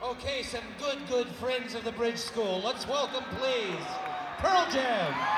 Okay, some good, good friends of the Bridge School. Let's welcome, please, Pearl Jam.